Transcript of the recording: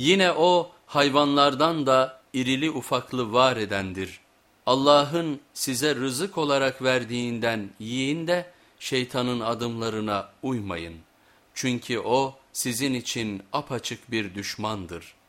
Yine o hayvanlardan da irili ufaklı var edendir. Allah'ın size rızık olarak verdiğinden yiyin de şeytanın adımlarına uymayın. Çünkü o sizin için apaçık bir düşmandır.''